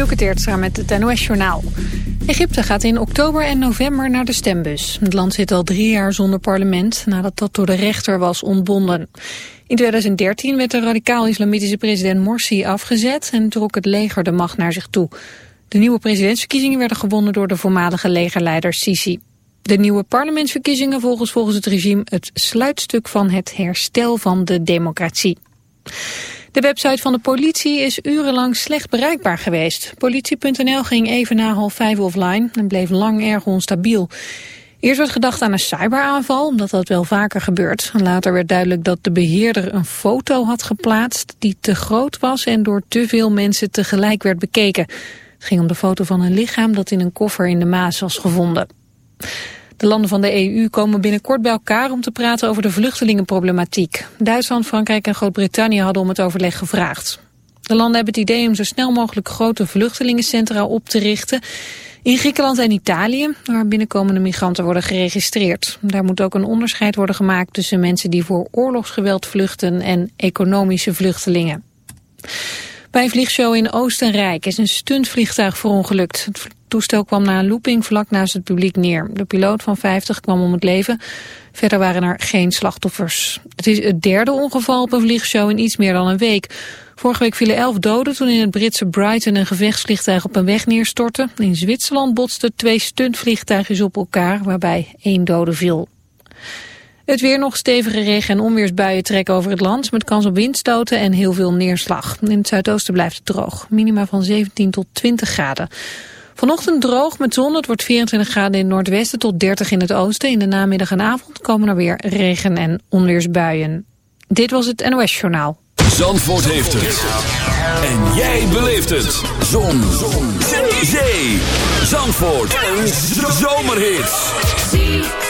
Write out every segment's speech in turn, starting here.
Dielke Teertstra met het NOS-journaal. Egypte gaat in oktober en november naar de stembus. Het land zit al drie jaar zonder parlement nadat dat door de rechter was ontbonden. In 2013 werd de radicaal-islamitische president Morsi afgezet... en trok het leger de macht naar zich toe. De nieuwe presidentsverkiezingen werden gewonnen door de voormalige legerleider Sisi. De nieuwe parlementsverkiezingen volgens volgens het regime het sluitstuk van het herstel van de democratie. De website van de politie is urenlang slecht bereikbaar geweest. Politie.nl ging even na half vijf offline en bleef lang erg onstabiel. Eerst werd gedacht aan een cyberaanval, omdat dat wel vaker gebeurt. Later werd duidelijk dat de beheerder een foto had geplaatst die te groot was en door te veel mensen tegelijk werd bekeken. Het ging om de foto van een lichaam dat in een koffer in de Maas was gevonden. De landen van de EU komen binnenkort bij elkaar om te praten over de vluchtelingenproblematiek. Duitsland, Frankrijk en Groot-Brittannië hadden om het overleg gevraagd. De landen hebben het idee om zo snel mogelijk grote vluchtelingencentra op te richten. In Griekenland en Italië, waar binnenkomende migranten worden geregistreerd. Daar moet ook een onderscheid worden gemaakt tussen mensen die voor oorlogsgeweld vluchten en economische vluchtelingen. Bij een vliegshow in Oostenrijk is een stuntvliegtuig verongelukt. Het toestel kwam na een looping vlak naast het publiek neer. De piloot van 50 kwam om het leven. Verder waren er geen slachtoffers. Het is het derde ongeval op een vliegshow in iets meer dan een week. Vorige week vielen elf doden toen in het Britse Brighton een gevechtsvliegtuig op een weg neerstortte. In Zwitserland botsten twee stuntvliegtuigjes op elkaar, waarbij één dode viel. Het weer nog stevige regen- en onweersbuien trekken over het land... met kans op windstoten en heel veel neerslag. In het zuidoosten blijft het droog. Minima van 17 tot 20 graden. Vanochtend droog met zon. Het wordt 24 graden in het noordwesten tot 30 in het oosten. In de namiddag en avond komen er weer regen- en onweersbuien. Dit was het NOS Journaal. Zandvoort heeft het. En jij beleeft het. Zon. zon. Zee. Zandvoort. Een zomerhit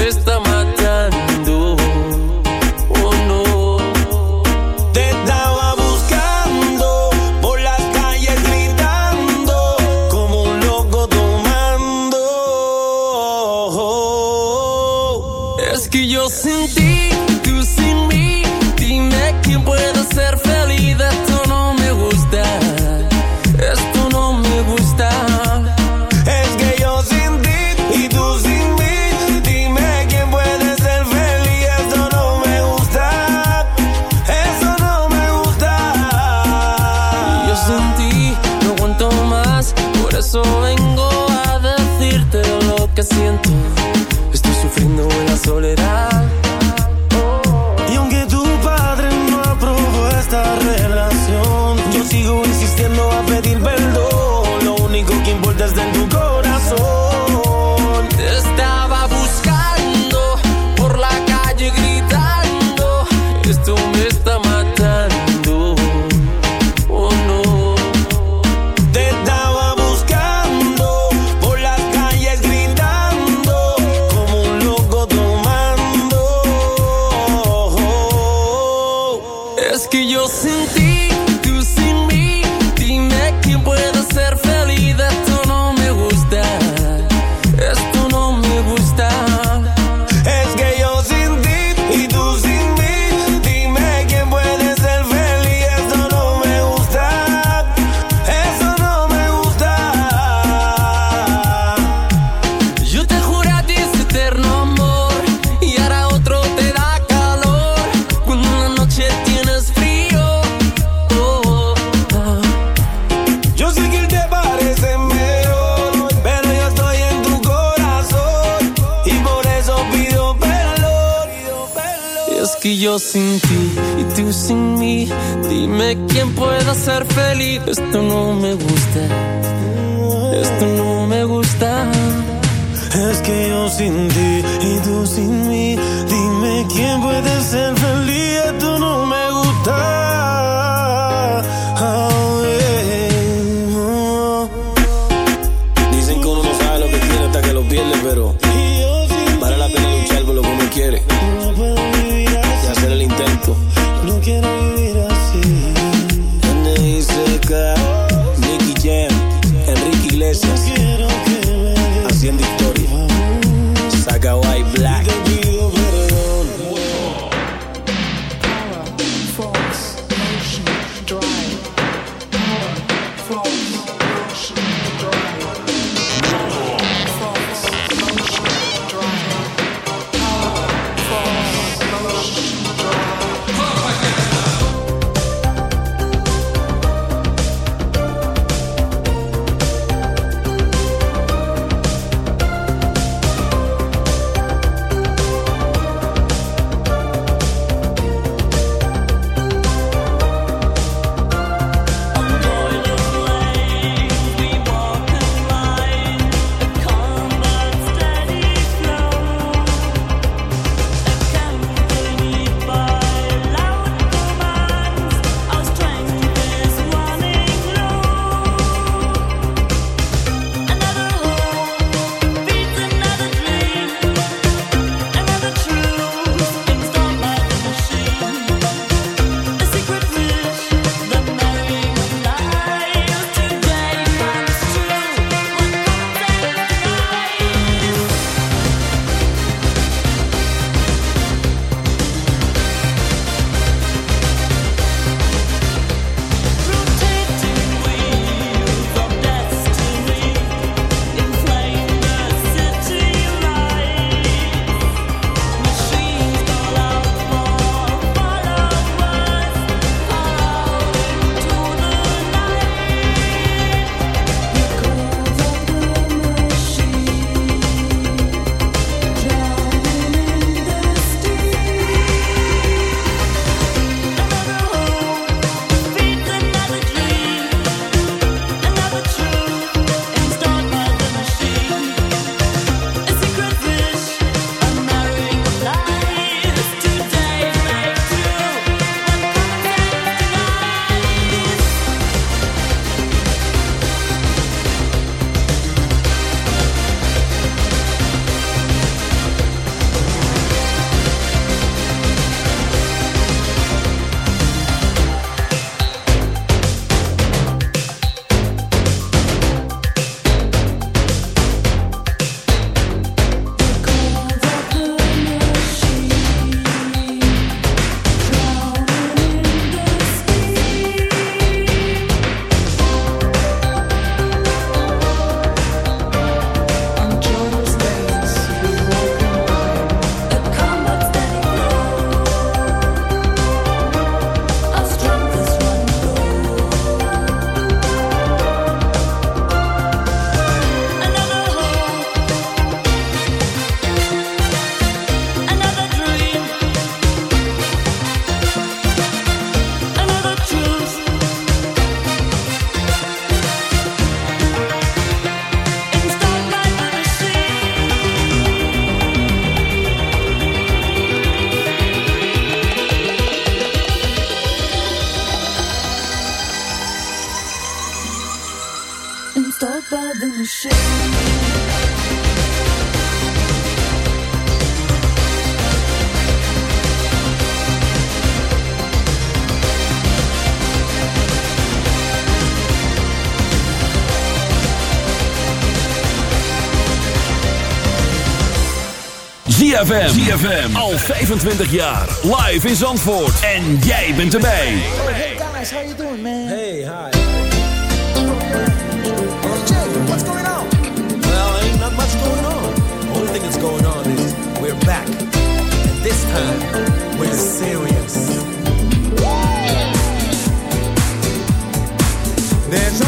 ZFM. ZFM. Al 25 jaar. Live in Zandvoort. En jij bent erbij. Hey guys, how you doing, man? Hey, hi. Oh, what's going on? Well, ain't not much going on. Only thing that's going on is we're back. This time, we're serious. There's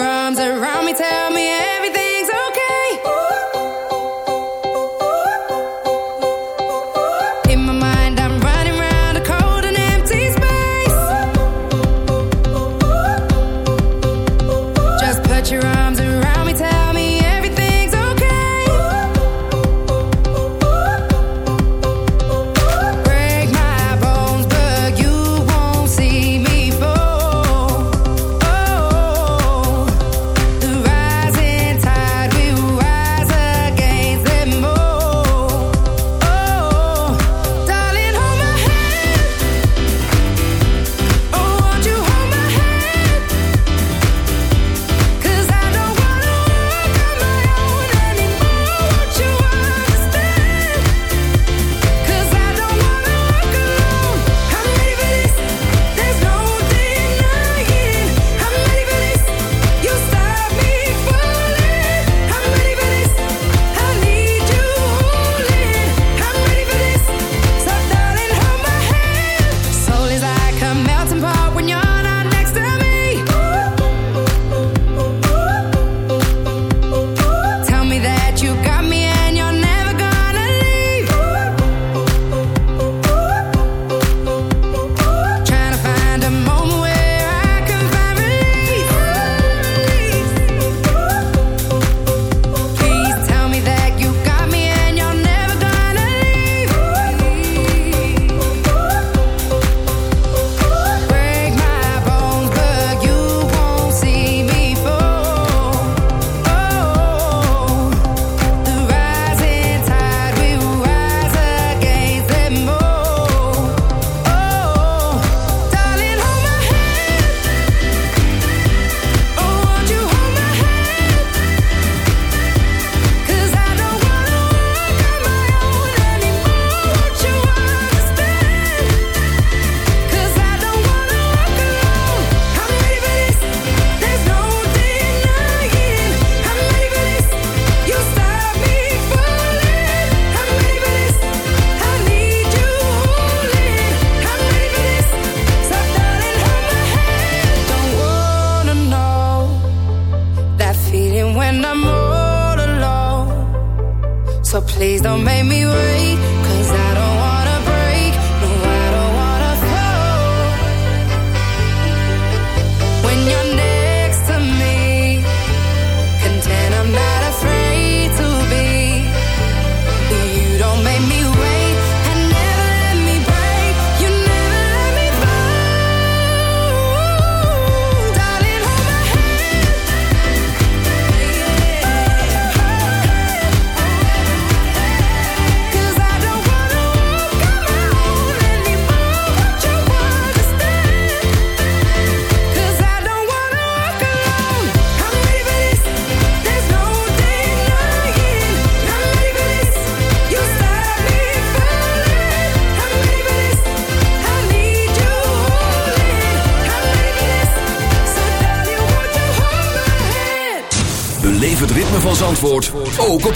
arms around me, tell me everything.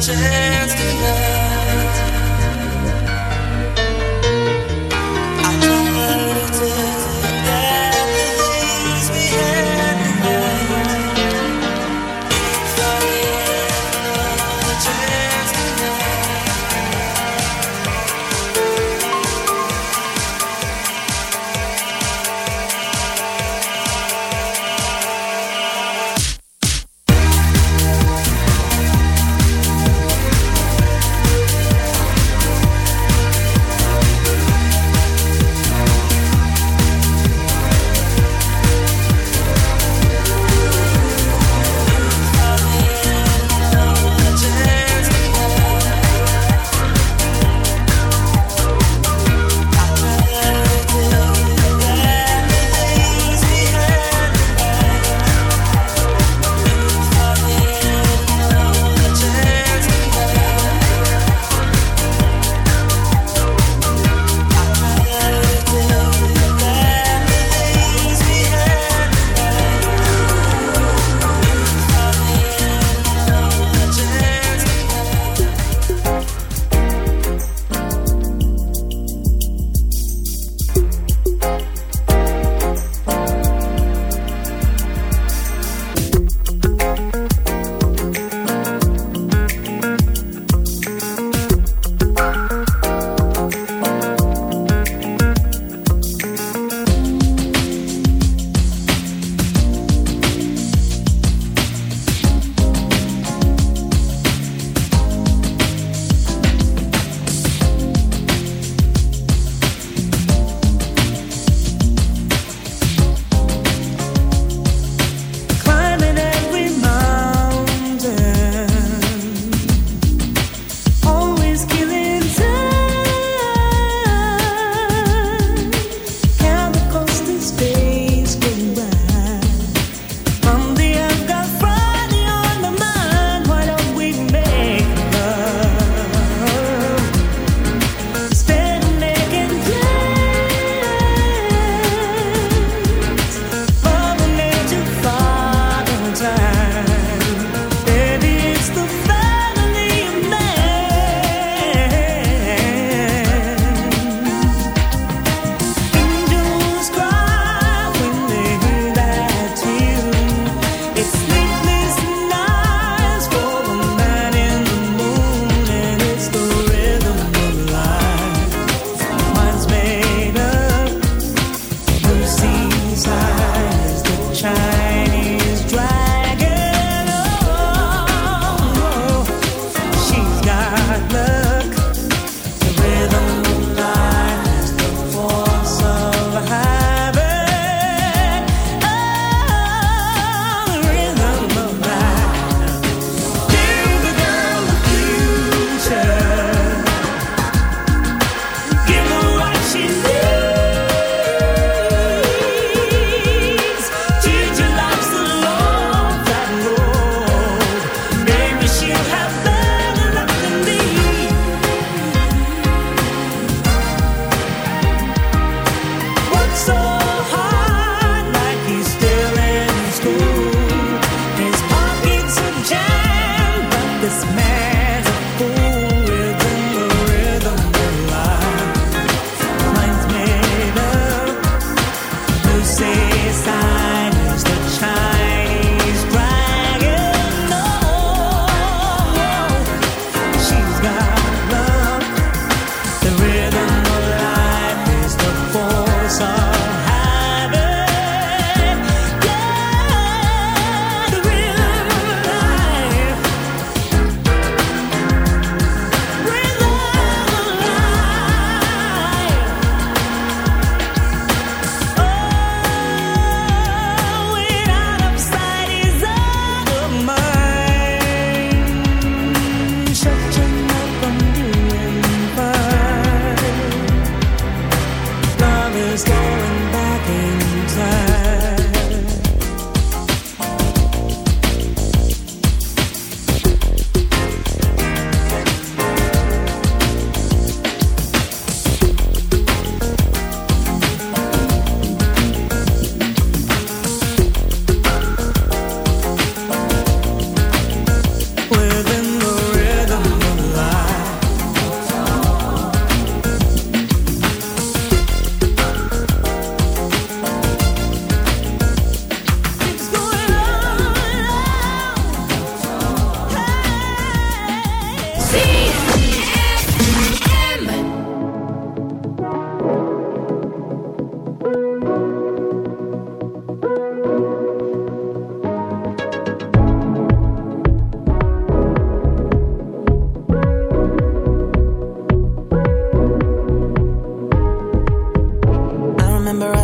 change.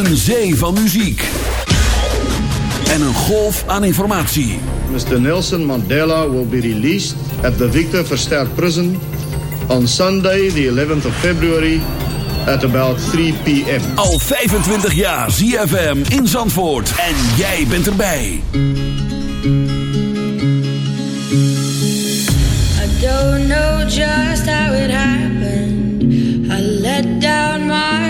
Een zee van muziek. En een golf aan informatie. Mr. Nelson Mandela will be released at the Victor Verster Prison on Sunday, the 11th of February at about 3 p.m. Al 25 jaar ZFM in Zandvoort en jij bent erbij. Don't know just how it happened. I let down my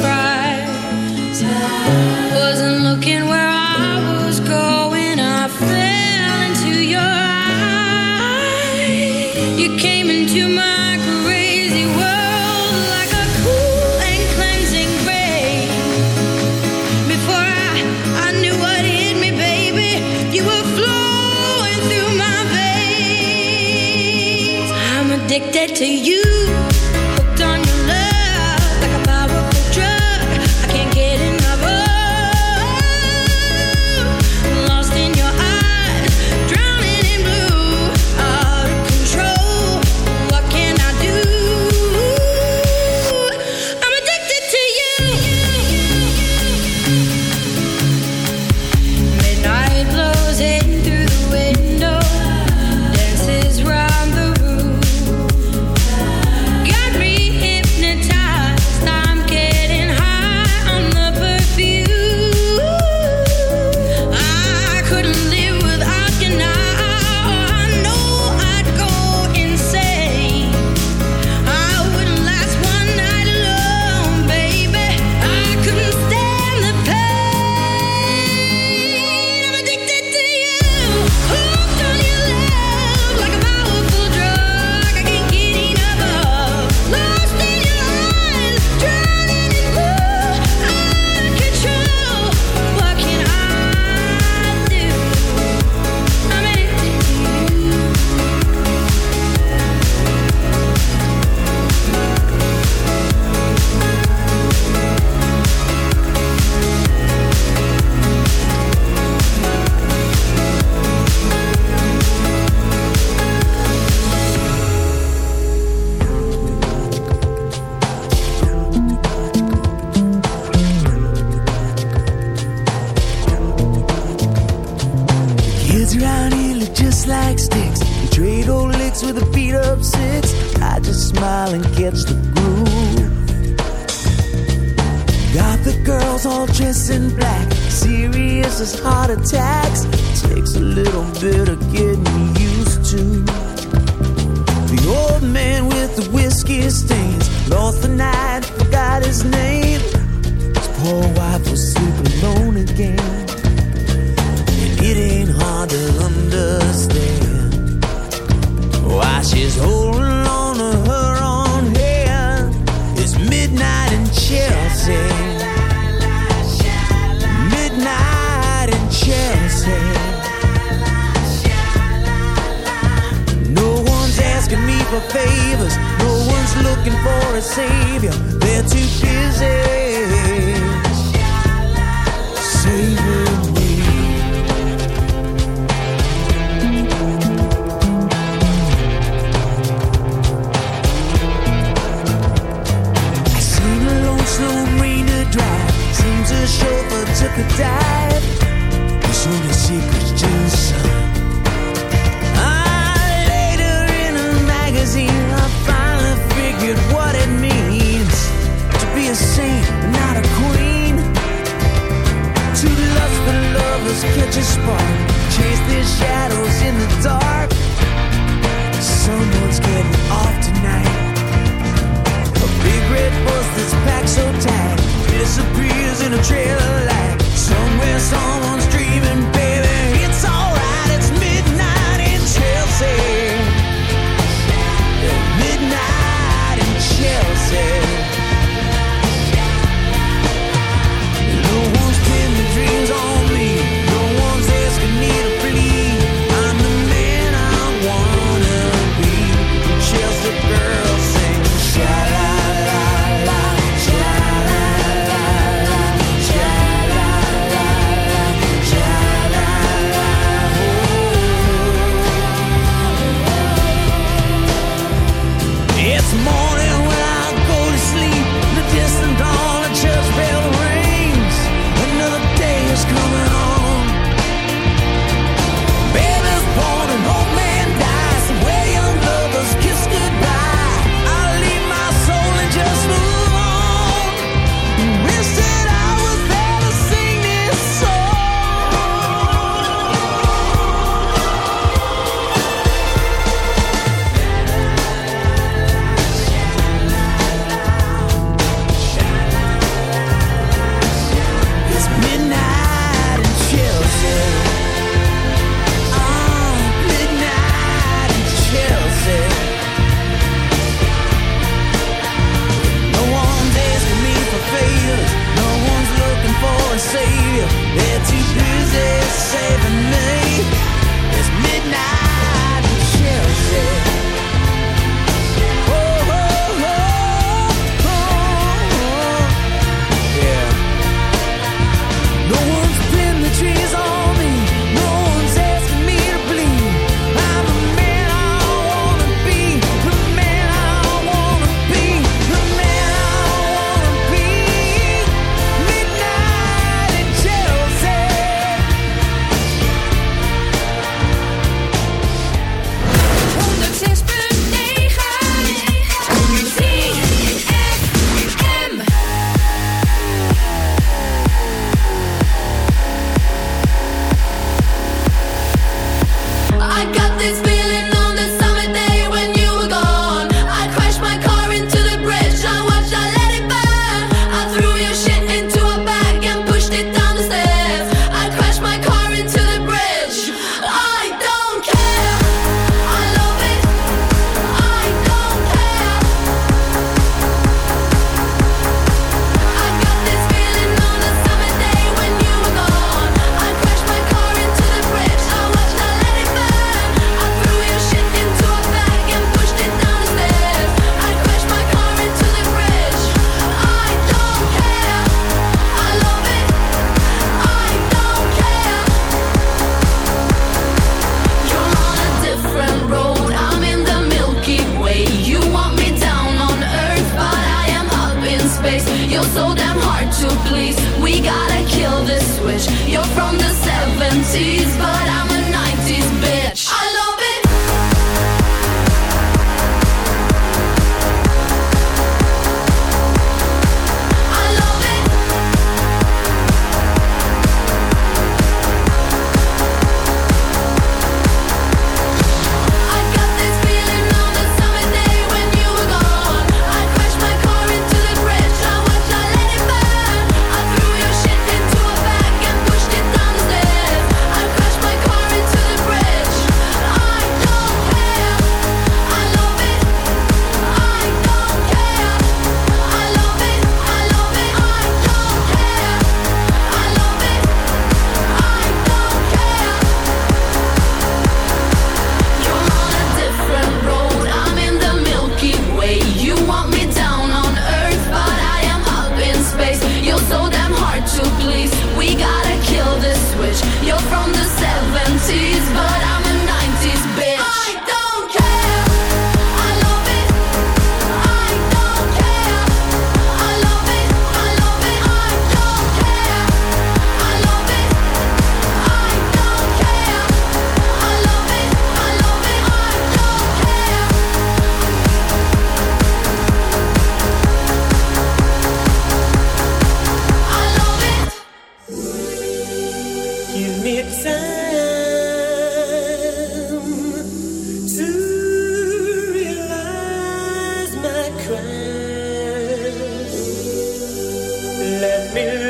mil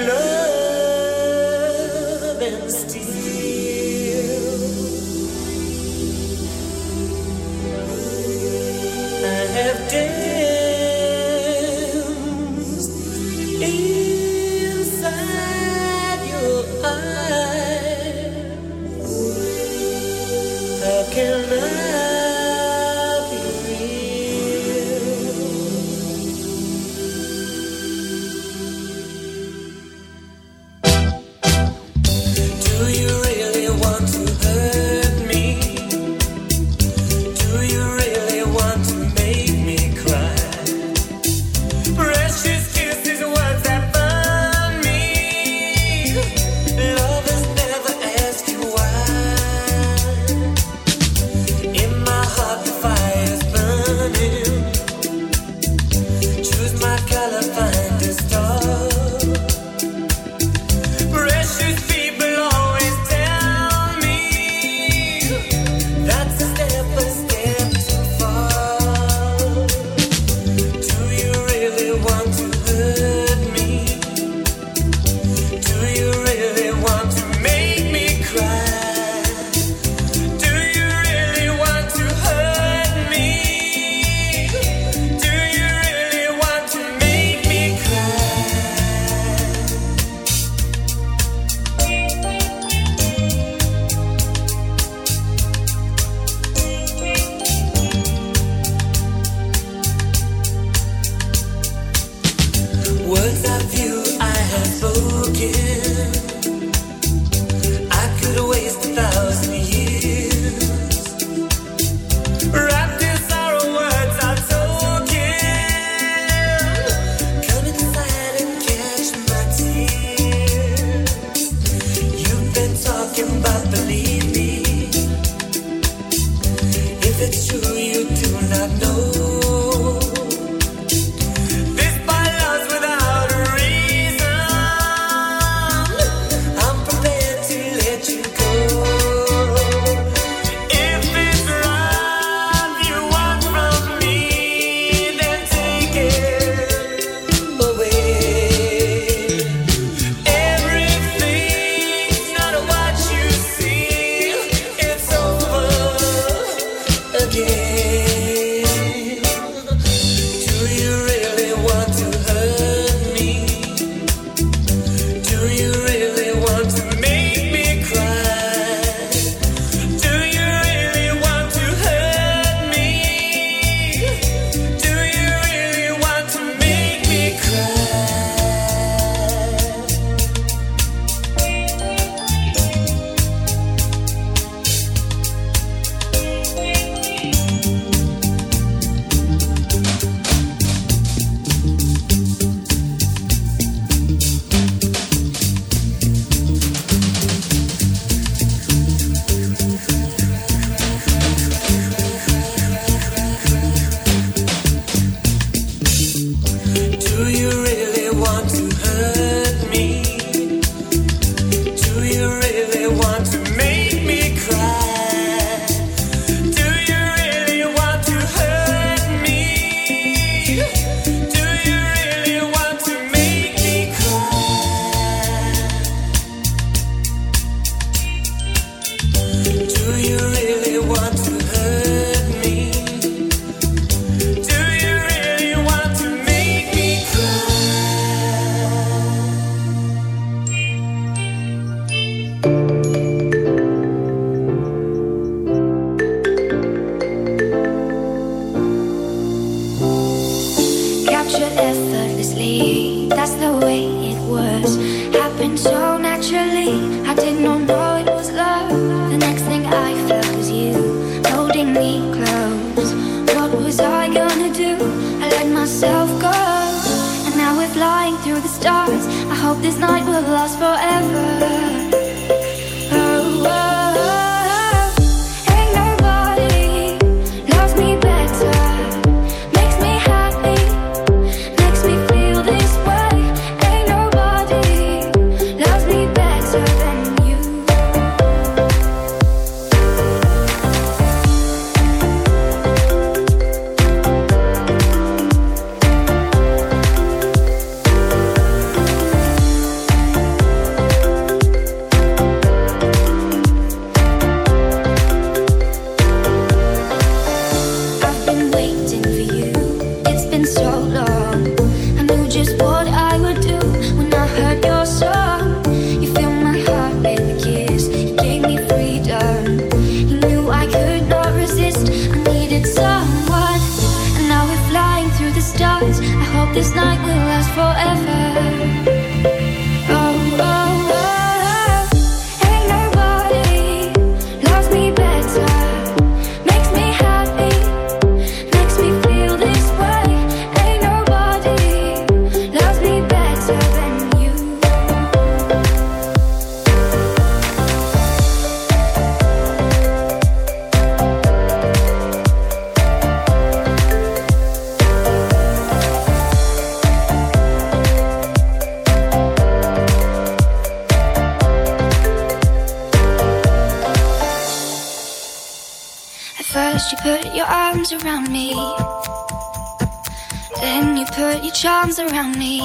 arms around me.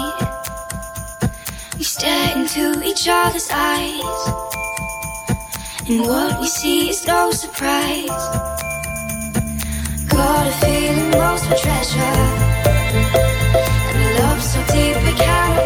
We stare into each other's eyes. And what we see is no surprise. Got a feeling lost for treasure. And a love so deep we can't.